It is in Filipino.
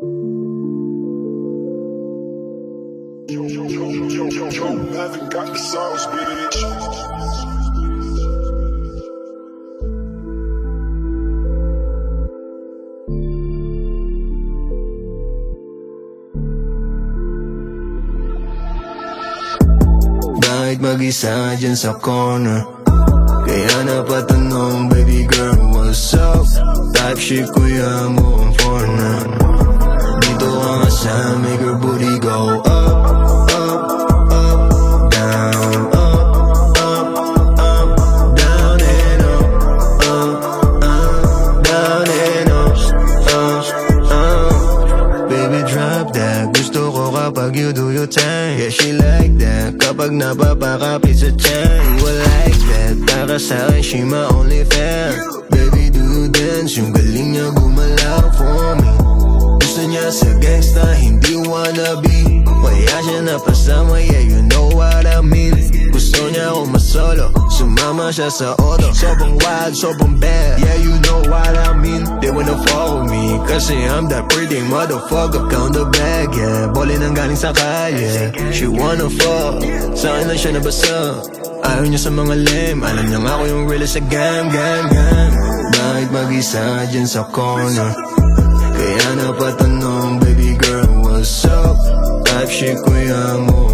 Yo, haven't got the sauce, bitch. Kahit mag-isa dyan sa corner Kaya napatanong, baby girl, what's up? Type shit kuya mo ang foreigner Sa make her booty go up, up, up, down, up, up, down and up, down and up. Baby, drop that. Gusto ko kapag you do your thing. Yeah, she like that. Kapag napapakapit sa tiyan. You like that. Para sa akin, she my only fan. Baby, do dance. Yung galing niya gumalaw for me. Hindi wannabe. Kaya siya napasama, yeah, you know what I mean. Gusto niya ako masolo, sumama siya sa auto. Sobrang wild, sobrang bad, yeah, you know what I mean. They wanna follow me, kasi I'm that pretty motherfucker. Count the bag, yeah, boli nang galing sa kalye. She wanna fuck, sa akin lang siya nabasa. Ayaw niya sa mga lame, alam niya ako yung realest sa gang, gang, gang. Bakit mag-isa dyan sa corner? Kaya napatanong, te amor.